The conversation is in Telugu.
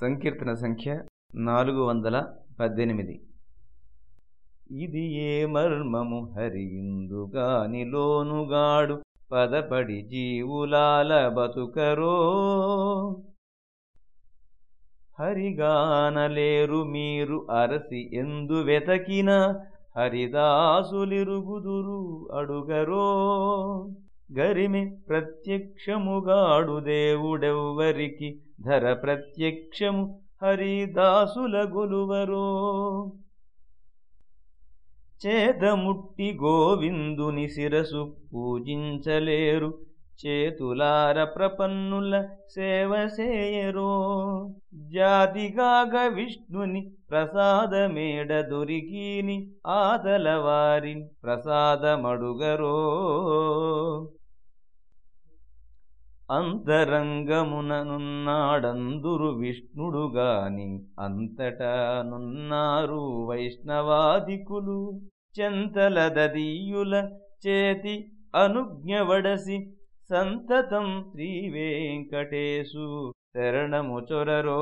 సంకీర్తన సంఖ్య నాలుగు వందల పద్దెనిమిది. ఇది ఏ మర్మము? హరియుందుగానిలోనుగాడు పదపడి జీవులాల బతుకరో. హరిగానలేరు మీరు అరసి ఎందు వెతకిన హరిదాసులిరుగుదురు అడుగరో. గరిమి ప్రత్యక్షముగాడు దేవుడెవ్వరికి? ధర ప్రత్యక్షము హరిదాసుల గొలువరో. చేదముట్టి గోవిందుని శిరసు పూజించలేరు చేతులార ప్రపన్నుల సేవ చేయరో. జాతిగాగ విష్ణుని ప్రసాదమేడ దొరికిని ఆదలవారి ప్రసాదమడుగరో. అంతరంగముననున్నాడందురు విష్ణుడుగాని అంతటానున్నారు వైష్ణవాదికులు. చెంతలదీయుల చేతి అనుజ్ఞవడసి సంతతం శ్రీవేంకటేశు శరణము చొరరో.